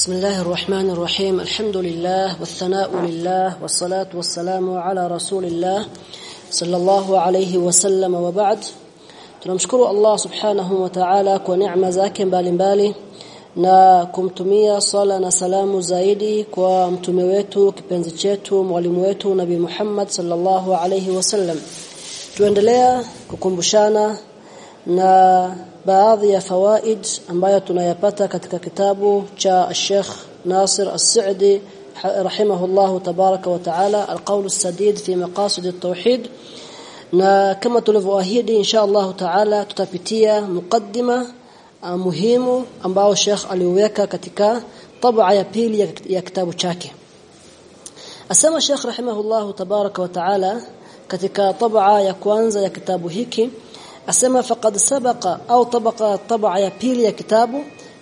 بسم الله الرحمن الرحيم. الحمد لله والثناء لله والصلاة والسلام على رسول الله صلى الله عليه وسلم. وبعد تنشكر الله سبحانه وتعالى ونعم زاكن بالمبالي ناكم تميا صلاه وسلام زايدي كمتمي wetu kipenzi chetu mwalimu wetu nabi Muhammad صلى الله عليه وسلم tuendelea kukumbushana na baadhi ya fawaid ambayo tunayapata katika kitabu cha Sheikh Nasir As-Sa'di rahimahullahu tabaraka wa taala al-qawl as-sadid fi maqasid at-tauhid na kama tulivyoahidi insha Allah taala tutapitia mukaddima muhimu ambao Sheikh aliweka katika tabaa ya pili ya kitabu chake. Asema Sheikh rahimahullahu tabaraka wa taala katika tabaa ya kwanza ya kitabu hiki asema faqad sabaqa au tabaqa tabaa ya pili ya kitabu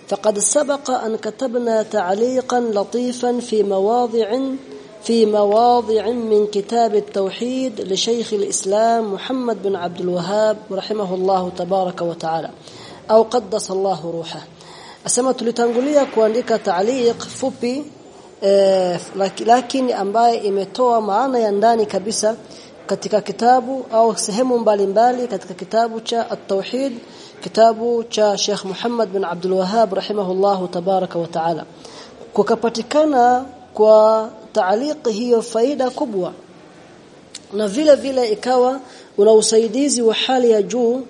faqad sabaqa an katabna ta'liqan latifan fi mawadhi'in في مواضع من كتاب التوحيد لشيخ الإسلام محمد بن عبد الوهاب رحمه الله تبارك وتعالى أو قدس الله روحه أسمى tulitangulia kuandika ta'liq fupi eh, lakini ambaye imetoa maana ya ndani kabisa katika kitabu au sehemu mbalimbali katika kitabu cha at-tauhid kitabu cha Sheikh Muhammad bin Abdul Wahhab rahimahullahu tabaraka wa taala. Kukapatikana kwa taaliki hiyo faida kubwa na vile vile ikawa una usaidizi wa hali ya juu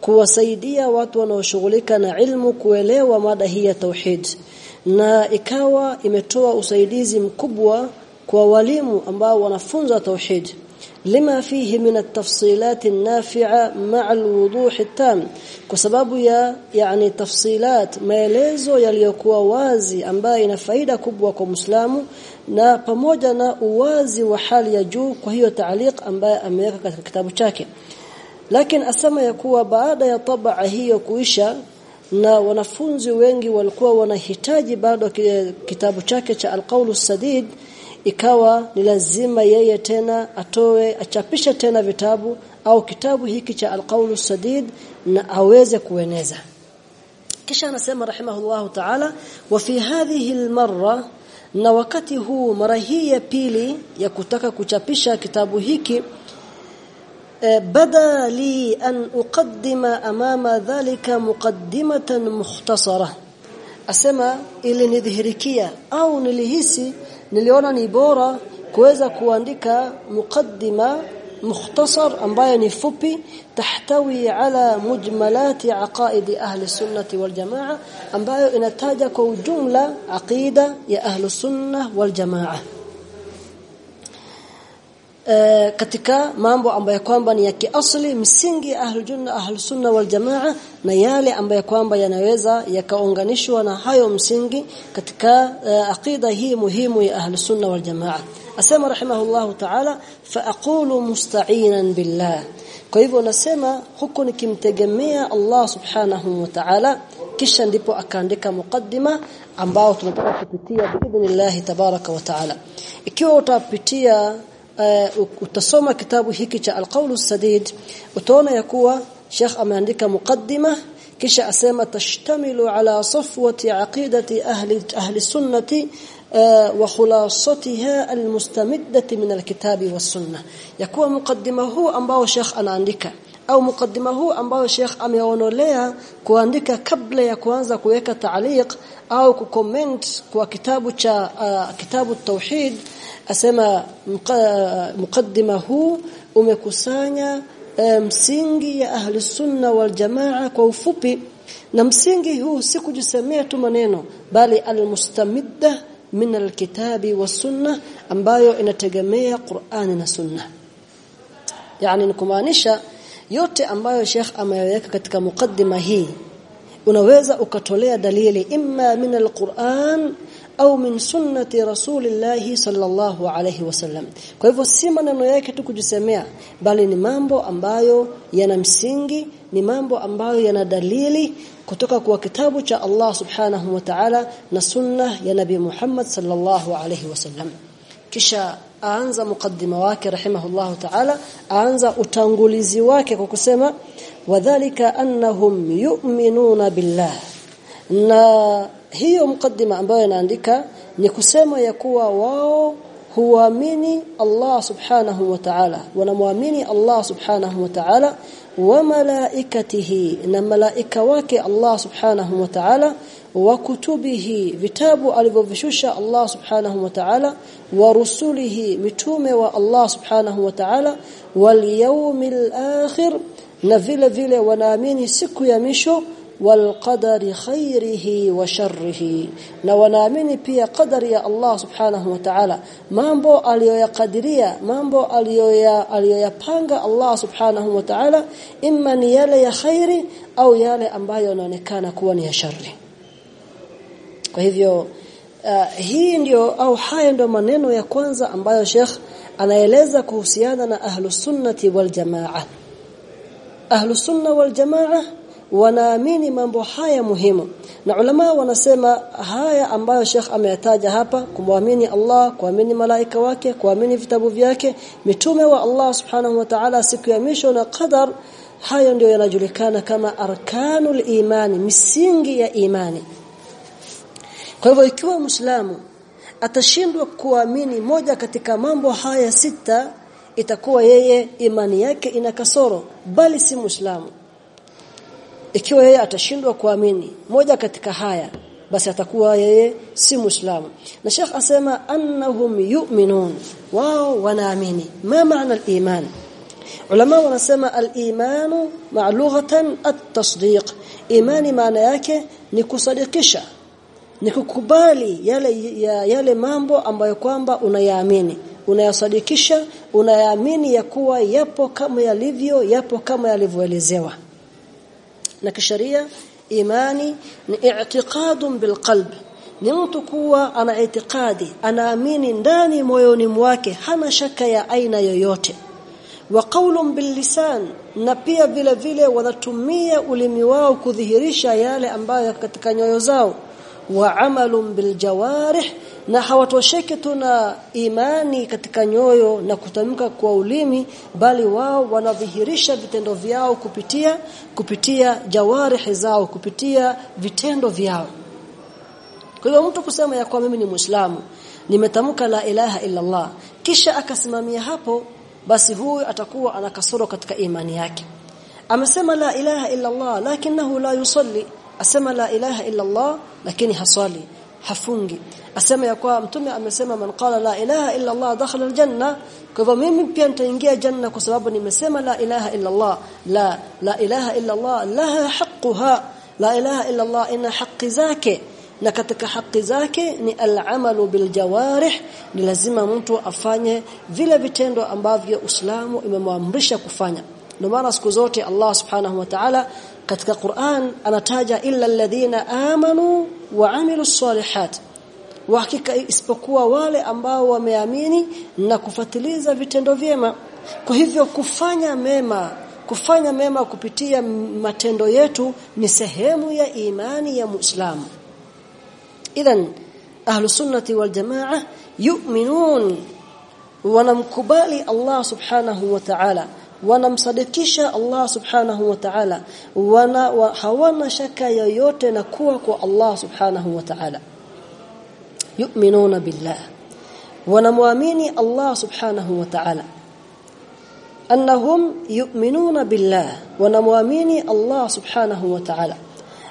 kuwasaidia watu wanaoshughulika na ilmu kuelewa mada hii ya tauhid na ikawa imetoa usaidizi mkubwa kwa walimu ambao wanafunza tauhid lima fihi min at-tafsilat an-nafi'a ma'a al-wuduh at-tam kwa sababu ya yani tafsilat maelezo yaliyokuwa wazi ambayo ina faida kubwa kwa Muislamu na pamoja na uwazi wa hali ya juu kwa hiyo taaliq ambaye ameweka katika kitabu chake. Lakini asema ya kuwa baada ya tabaa hiyo kuisha na wanafunzi wengi walikuwa wanahitaji bado kitabu chake cha al-qawl sadid ikawa ni lazima yeye tena atoe achapishe tena vitabu au kitabu hiki cha al-qawl sadid na aweze kueneza. Kisha anasema rahimahullahu ta'ala wa fi hadhihi al-marra na wakati huu mara hii ya pili ya kutaka kuchapisha kitabu hiki e, bada li an uqaddima amama dhalika muqaddimatan mukhtasara. Asema ili nidhihirikia au nilihisi niliona ni bora kuweza kuandika muqaddima mukhtasar ambayo ni fupi tahtawi ala mujmalati aqaidi ahli sunnati wal jamaa ambayo inataja kwa ujumla aqida ya ahli sunna wal jamaa e, katika mambo ambayo kwamba ni ya kiasli msingi ahli junna waljamaa na yale ambayo kwamba yanaweza yakaunganishwa na hayo msingi katika uh, aqida hii muhimu ya ahlusunna sunna wal jamaa. Asema rahimahullahu ta'ala fa aqulu musta'inan billah. Kwa hivyo nasema huko nikimtegemea Allah subhanahu wa ta'ala kisha ndipo akaandika mukaddima ambao tunataka kupitia biidhnillah tabaraka wa ta'ala. Ikiwa utapitia uh, utasoma kitabu hiki cha al-qawl sadid utaona ya kuwa Sheikh ameandika mukaddima kisha asema tashtamilu ala safwati aqidati ahli ahli sunnati khulasatiha almustamiddati min alkitabi was-sunnah yakuwa mukaddima huu ambao Sheikh anaandika au mukaddima huu ambayo Sheikh ameonolea kuandika kabla ya kuanza kuweka taaliq au kucomment kwa kitabu cha uh, kitabu tauhid asema mukaddima huu umekusanya msingi ya ahli sunna wal jamaa kwa ufupi. Na msingi huu si kujisemea tu maneno bali almustamidda min alkitabi was-sunna ambayo inategemea Qur'ani na Sunna. Yani ni kumaanisha yote ambayo Sheikh ameweka katika mukaddima hii unaweza ukatolea dalili imma min alquran au min sunnati rasulillah sallallahu alayhi wasallam kwa hivyo si maneno yake tu kujisemea bali ni mambo ambayo yana msingi ni mambo ambayo yana dalili kutoka kwa kitabu cha Allah subhanahu wa ta'ala na sunna ya nabi Muhammad sallallahu alayhi wasallam kisha aanza mukaddima wake rahimahullahu ta'ala aanza utangulizi wake kwa kusema wadhālika annahum yu'minuna billah. Na hiyo mukaddima ambayo inaandika ni kusema ya kuwa wao huamini Allah subhanahu wa ta'ala. Wanamwamini Allah subhanahu wa ta'ala wa malaikatihi na malaika wake Allah subhanahu wa ta'ala wa kutubihi vitabu alivyovishusha Allah subhanahu wa ta'ala wa rusulihi mitume wa Allah subhanahu wa ta'ala wal yawmil akhir na vile vile wanaamini siku ya misho والقدر خيره وشره na wanaamini pia qadari ya Allah subhanahu wa ta'ala mambo aliyoyakadiria mambo aliyoya aliyoyapanga Allah subhanahu wa ta'ala imma ni yale ya khairi au yale ambayo yanaonekana kuwa ni ya shari kwa hivyo uh, hii ndio au haya ndio maneno ya kwanza ambayo Sheikh anaeleza kuhusiana na ahlus sunnati wal jamaa. Ahlus sunna wal jamaa wanaamini mambo haya muhimu. Na ulama wanasema haya ambayo Sheikh ameyataja hapa kumwamini Allah kuamini malaika wake kuamini vitabu vyake mitume wa Allah subhanahu wa ta'ala siku ya misho na qadar hayo ndio yanajulikana kama arkanul imani misingi ya imani kwa hivyo ikiwa Muislamu atashindwa kuamini moja katika mambo haya sita itakuwa yeye imani yake ina kasoro bali si Muislamu. Ikiwa yeye atashindwa kuamini moja katika haya basi atakuwa yeye si muislamu. Na Sheikh asema annahum yu'minun wao wanaamini. Ma maana al-iman? Ulama wanasema al-imanu ma'lughatan at-tasdiq. Imani maana yake ni kusadikisha ni kukubali yale ya, yale mambo ambayo kwamba unayaamini. Unayasadikisha unayaamini ya kuwa yapo kama yalivyo yapo kama yalivyoelezewa. Na kisheria imani ni i'tiqadun bilqalb ni mtu kuwa ana itikadi anaamini ndani moyoni mwake hana shaka ya aina yoyote. Wa qawlun billisan na pia vile vile wanatumia ulimi wao kudhihirisha yale ambayo katika nyoyo zao wa amalun biljawarih na hawatosheki tu na imani katika nyoyo na kutamka kwa ulimi bali wao wanadhihirisha vitendo vyao kupitia kupitia jawarih zao kupitia vitendo vyao. Kwa hiyo mtu kusema ya kwa mimi ni muislamu nimetamka la ilaha illa Allah kisha akasimamia hapo basi huyu atakuwa ana kasoro katika imani yake. Amesema la ilaha illa Allah lakinahu la yusalli asema la ilaha illa Allah lakini haswali hafungi. Asema ya kwa mtume amesema man qala la ilaha illa Allah dakhala aljanna. Kwa hivyo mimi pia nitaingia janna kwa sababu nimesema la ilaha illa Allah la la ilaha illa Allah laha haqquha. La ilaha illa Allah ina haki zake. Na katika haki zake ni al-amalu bil jawarih ni lazima mtu afanye vile vitendo ambavyo Uislamu imemwamrisha kufanya. Ndio maana siku zote Allah subhanahu wa ta'ala katika Qur'an anataja illa alladhina amanu wa amilus salihat wa hakika isipokuwa wale ambao wameamini na kufatiliza vitendo vyema. Kwa hivyo kufanya mema kufanya mema kupitia matendo yetu ni sehemu ya imani ya Muislamu. Idhan ahlus sunnati wal jamaa yu'minun wanamkubali Allah subhanahu wa ta'ala wanamsadikisha Allah subhanahu wa ta'ala wana wa, hawana shaka yoyote na kuwa kwa Allah subhanahu wa ta'ala yu'minuna billah wanamwamini Allah subhanahu wa ta'ala annahum yu'minuna billah wanamwamini Allah subhanahu wa ta'ala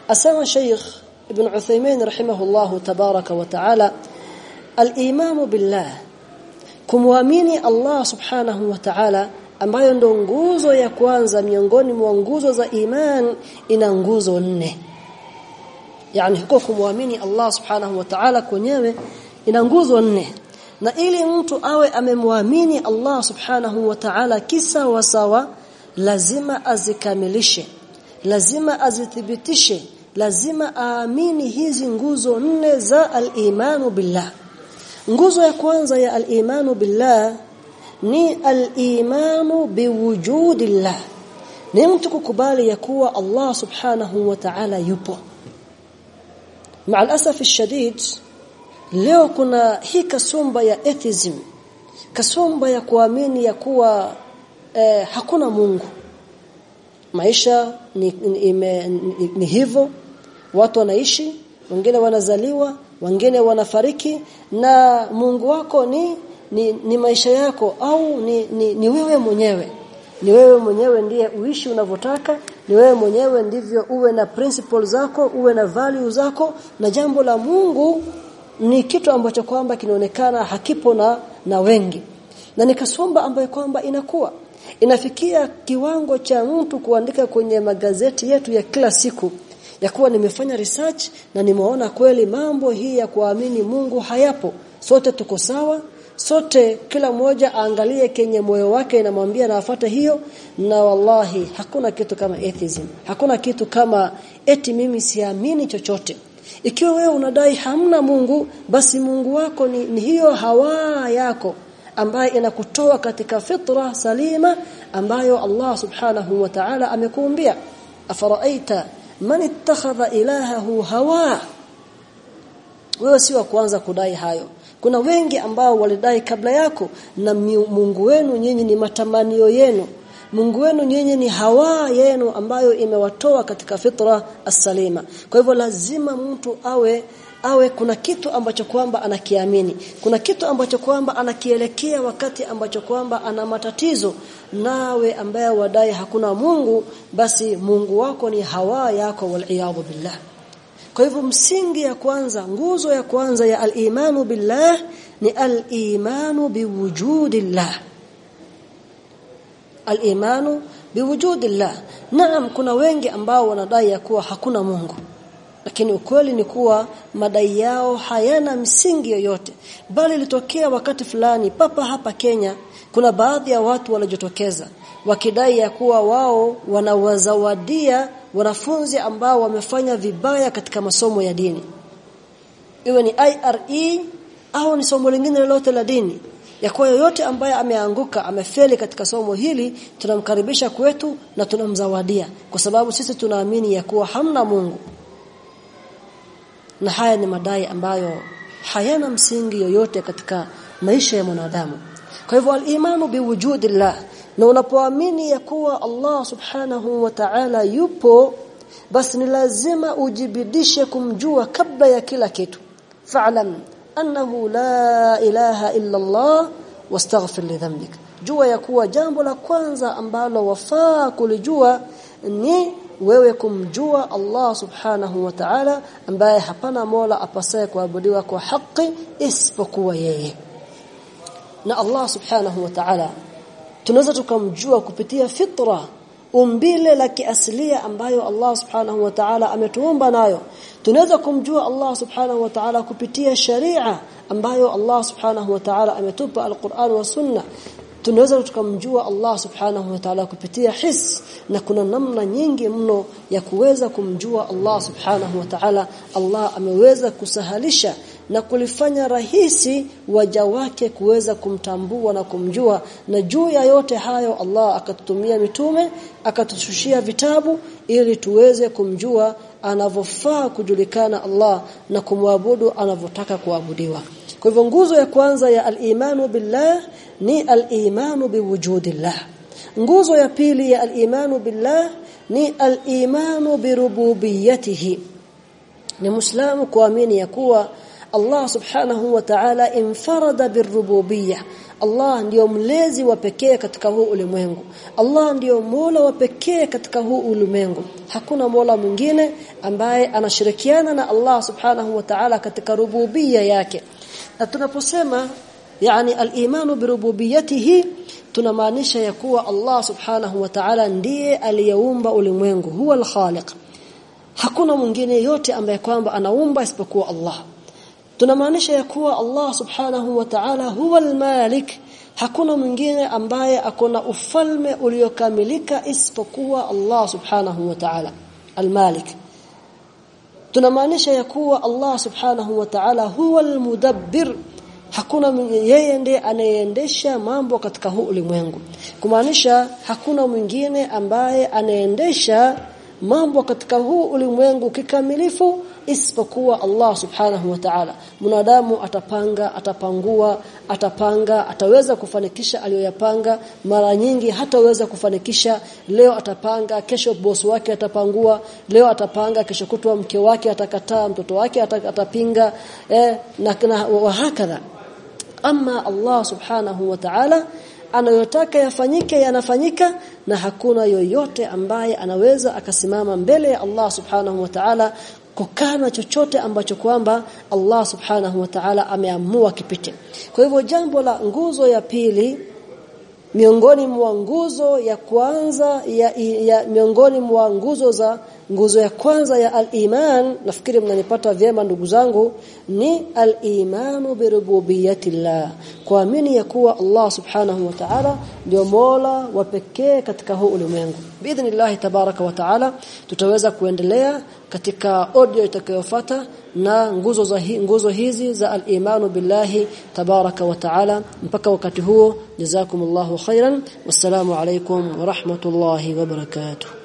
asama shaykh ibn Uthaymeen rahimahullah tabaraka wa ta'ala al-iman billah kumwamini Allah subhanahu wa ta'ala ambayo ndo nguzo ya kwanza miongoni mwa nguzo za iman ina nguzo nne. Yani huko kumwamini Allah subhanahu wa ta'ala kwenyewe ina nguzo nne. Na ili mtu awe amemwamini Allah subhanahu wa ta'ala kisa wasawa lazima azikamilishe lazima azithibitishe lazima aamini hizi nguzo nne za al-imanu billah. Nguzo ya kwanza ya al-imanu billah ni al-imanu biwujudillah ni mtu kukubali ya kuwa Allah subhanahu wa ta'ala yupo مع الاسف الشديد leo kuna hii kasumba ya atheism kasumba ya kuamini ya kuwa eh, hakuna Mungu maisha ni, ni, ime, ni, ni hivyo watu wanaishi wengine wanazaliwa wengine wanafariki na Mungu wako ni ni, ni maisha yako au ni, ni, ni wewe mwenyewe? Ni wewe mwenyewe ndiye uishi unavyotaka ni wewe mwenyewe ndivyo uwe na principles zako uwe na value zako na jambo la Mungu ni kitu ambacho kwamba kinaonekana hakipo na na wengi. Na nikasomba ambayo kwamba inakuwa. Inafikia kiwango cha mtu kuandika kwenye magazeti yetu ya kila siku ya kuwa nimefanya research na nimeona kweli mambo hii ya kuamini Mungu hayapo. Sote tuko sawa sote kila mmoja aangalie kenye moyo wake inamwambia na afuate hiyo na wallahi hakuna kitu kama atheism. Hakuna kitu kama eti mimi siamini chochote. Ikiwa wewe unadai hamna Mungu basi Mungu wako ni, ni hiyo hawa yako ambaye inakutoa katika fitra salima ambayo Allah subhanahu wa ta'ala amekuumbia. Afaraaita man ittakhadha ilahahu hawa? Wewe si wa kwanza kudai hayo kuna wengi ambao walidai kabla yako na Mungu wenu nyinyi ni matamanio yenu. Mungu wenu nyinyi ni hawa yenu ambayo imewatoa katika fitra as-salima. Kwa hivyo lazima mtu awe awe kuna kitu ambacho kwamba anakiamini. Kuna kitu ambacho kwamba anakielekea wakati ambacho kwamba ana matatizo. Nawe ambaye wadai hakuna Mungu basi Mungu wako ni hawa yako wal billah kwa hivyo msingi ya kwanza nguzo ya kwanza ya al-imanu billah ni al-imanu biwujudillah. Al-imanu biwujudillah. Naam kuna wengi ambao wanadai ya kuwa hakuna Mungu. Lakini ukweli ni kuwa madai yao hayana msingi yoyote. Bali litokea wakati fulani papa hapa Kenya kuna baadhi ya watu walijitokeza wakidai ya kuwa wao wanawazawadia wanafunzi ambao wamefanya vibaya katika masomo ya dini. Iwe ni IRE au ni somo lingine lolote la dini ya kwa yoyote ambaye ameanguka amefeli katika somo hili tunamkaribisha kwetu na tunamzawadia kwa sababu sisi tunaamini ya kuwa hamna Mungu. Na haya ni madai ambayo hayana msingi yoyote katika maisha ya mwanadamu. Kwa hivyo al-imanu biwujudillah na unapoamini ya kuwa Allah subhanahu wa ta'ala yupo basi ni lazima ujibidishe kumjua kabla ya kila kitu. Fa'lam annahu la ilaha illa Allah wastaghfir li dhanbik. Jua ya kuwa jambo la kwanza ambalo wafaa kulijua ni wewe kumjua Allah subhanahu wa ta'ala ambaye hapana mola apasaye kuabudiwa kwa haki isipokuwa yeye. Na Allah subhanahu wa ta'ala tunaweza tukamjua kupitia fitra umbile la kiasilia ambayo Allah subhanahu wa ta'ala ametuumba nayo. Tunaweza kumjua Allah subhanahu wa ta'ala kupitia sharia ambayo Allah subhanahu wa ta'ala ametupa alquran wa sunna. Tunaweza tukamjua Allah subhanahu wa ta'ala kupitia his na kuna namna nyingi mno ya kuweza kumjua Allah subhanahu wa ta'ala. Allah ameweza kusahalisha na kulifanya rahisi waja wake kuweza kumtambua na kumjua. Na juu ya yote hayo Allah akatutumia mitume akatushushia vitabu ili tuweze kumjua anavyofaa kujulikana Allah na kumwabudu anavyotaka kuabudiwa. Kwa hivyo nguzo ya kwanza ya al-imanu billah ni al-imanu biwujudillah. Nguzo ya pili ya al-imanu billah ni al-imanu birububiyyatihi. Ni muislamu kuamini ya kuwa Allah subhanahu wa ta'ala infarada birububiyyah Allah ndiyo mlezi wa pekee katika huu ulimwengu. Allah ndiyo Mola wa pekee katika huu ulimwengu. Hakuna Mola mwingine ambaye anashirikiana na Allah subhanahu wa ta'ala katika rububia yake. Na tunaposema yani al-imanu birububiyyatihi tunamaanisha ya kuwa Allah subhanahu wa ta'ala ndiye aliyeumba ulimwengu. Huwa al-khaliq. Hakuna mwingine yote ambaye kwamba anaumba isipokuwa Allah tunamaanisha ya kuwa Allah subhanahu wa ta'ala huwa al-malik. Hakuna mwingine ambaye akona ufalme uliokamilika isipokuwa Allah subhanahu wa ta'ala al-malik. Tunamaanisha ya kuwa Allah subhanahu wa ta'ala huwa al-mudabbir. Hakuna yeye ndiye anayeendesha mambo katika huu ulimwengu. Kumaanisha hakuna mwingine ambaye anaendesha mambo katika huu ulimwengu kikamilifu isipokuwa Allah subhanahu wa ta'ala. Mwanadamu atapanga atapangua atapanga ataweza kufanikisha aliyoyapanga. Mara nyingi hataweza kufanikisha. Leo atapanga kesho boss wake atapangua. Leo atapanga kesho kutwa mke wake atakataa mtoto wake atapinga. Eh, na, na wahakadha ama Allah subhanahu wa ta'ala anayotaka yafanyike yanafanyika na hakuna yoyote ambaye anaweza akasimama mbele ya Allah subhanahu wa ta'ala kukana chochote ambacho kwamba Allah subhanahu wa ta'ala ameamua kipite. Kwa hivyo jambo la nguzo ya pili miongoni mwa nguzo ya kwanza ya, ya miongoni mwa nguzo za nguzo ya kwanza ya al-iman nafikiri mnanipata vyema ndugu zangu ni al-imanu bi kuamini ya kuwa Allah subhanahu wa ta'ala ndio Mola wa pekee katika huu ulimwengu. Biidhnillah tabaraka wa ta'ala tutaweza kuendelea katika audio itakayofuata na nguzo za hi, nguzo hizi za al-imanu billahi tabaraka wa ta'ala. Mpaka wakati huo jazakumullahu khairan. Wassalamu alaykum wa rahmatullahi wa barakatuh